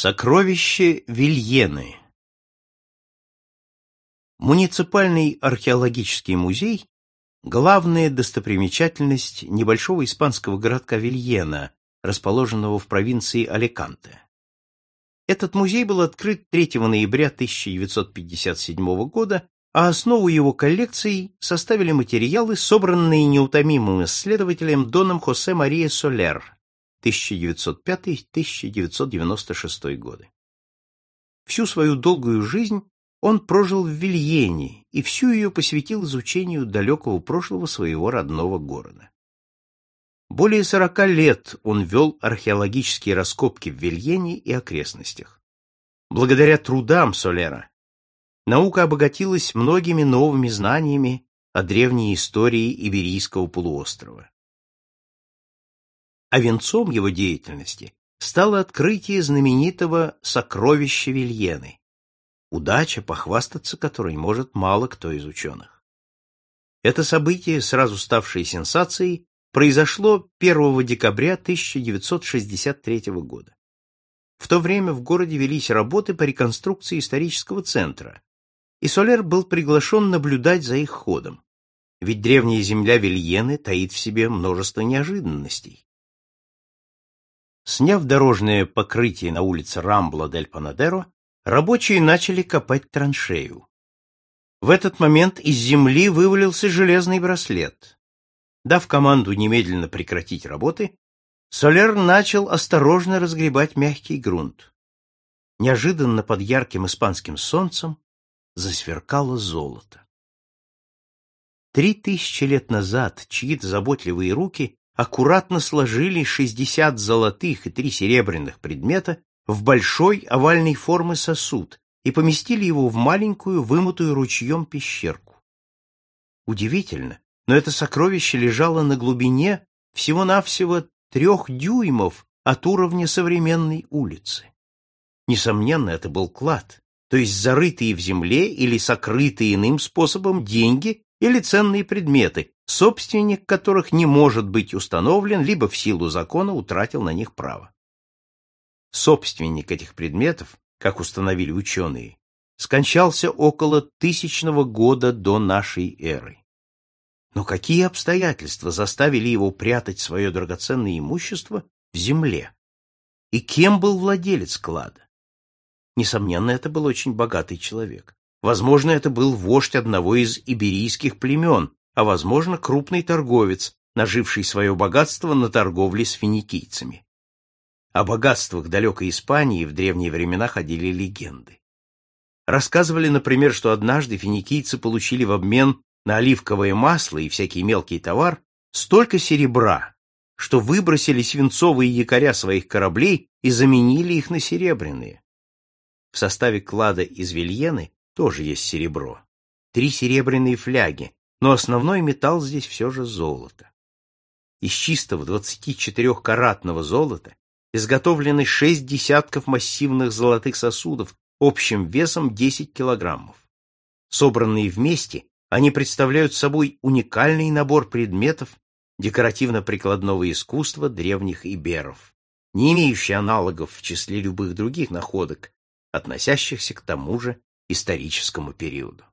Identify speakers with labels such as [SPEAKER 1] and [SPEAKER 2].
[SPEAKER 1] Сокровище Вильены Муниципальный археологический музей – главная достопримечательность небольшого испанского городка Вильена, расположенного в провинции Аликанте. Этот музей был открыт 3 ноября 1957 года, а основу его коллекции составили материалы, собранные неутомимым исследователем Доном Хосе Мария Солер 1905-1996 годы. Всю свою долгую жизнь он прожил в Вильене и всю ее посвятил изучению далекого прошлого своего родного города. Более сорока лет он вел археологические раскопки в Вильене и окрестностях. Благодаря трудам Солера наука обогатилась многими новыми знаниями о древней истории Иберийского полуострова а венцом его деятельности стало открытие знаменитого сокровища Вильены, удача, похвастаться которой может мало кто из ученых. Это событие, сразу ставшее сенсацией, произошло 1 декабря 1963 года. В то время в городе велись работы по реконструкции исторического центра, и Солер был приглашен наблюдать за их ходом, ведь древняя земля Вильены таит в себе множество неожиданностей. Сняв дорожное покрытие на улице Рамбла-дель-Панадеро, рабочие начали копать траншею. В этот момент из земли вывалился железный браслет. Дав команду немедленно прекратить работы, Солер начал осторожно разгребать мягкий грунт. Неожиданно под ярким испанским солнцем засверкало золото. Три тысячи лет назад чьи-то заботливые руки аккуратно сложили 60 золотых и три серебряных предмета в большой овальной формы сосуд и поместили его в маленькую, вымытую ручьем пещерку. Удивительно, но это сокровище лежало на глубине всего-навсего трех дюймов от уровня современной улицы. Несомненно, это был клад, то есть зарытые в земле или сокрытые иным способом деньги или ценные предметы, собственник которых не может быть установлен, либо в силу закона утратил на них право. Собственник этих предметов, как установили ученые, скончался около тысячного года до нашей эры. Но какие обстоятельства заставили его прятать свое драгоценное имущество в земле? И кем был владелец клада? Несомненно, это был очень богатый человек. Возможно, это был вождь одного из иберийских племен, а, возможно, крупный торговец, наживший свое богатство на торговле с финикийцами. О богатствах далекой Испании в древние времена ходили легенды. Рассказывали, например, что однажды финикийцы получили в обмен на оливковое масло и всякий мелкий товар столько серебра, что выбросили свинцовые якоря своих кораблей и заменили их на серебряные. В составе клада из Вильены тоже есть серебро. Три серебряные фляги, но основной металл здесь все же золото. Из чистого 24-каратного золота изготовлены шесть десятков массивных золотых сосудов общим весом 10 килограммов. Собранные вместе, они представляют собой уникальный набор предметов декоративно-прикладного искусства древних иберов, не имеющий аналогов в числе любых других находок, относящихся к тому же историческому периоду.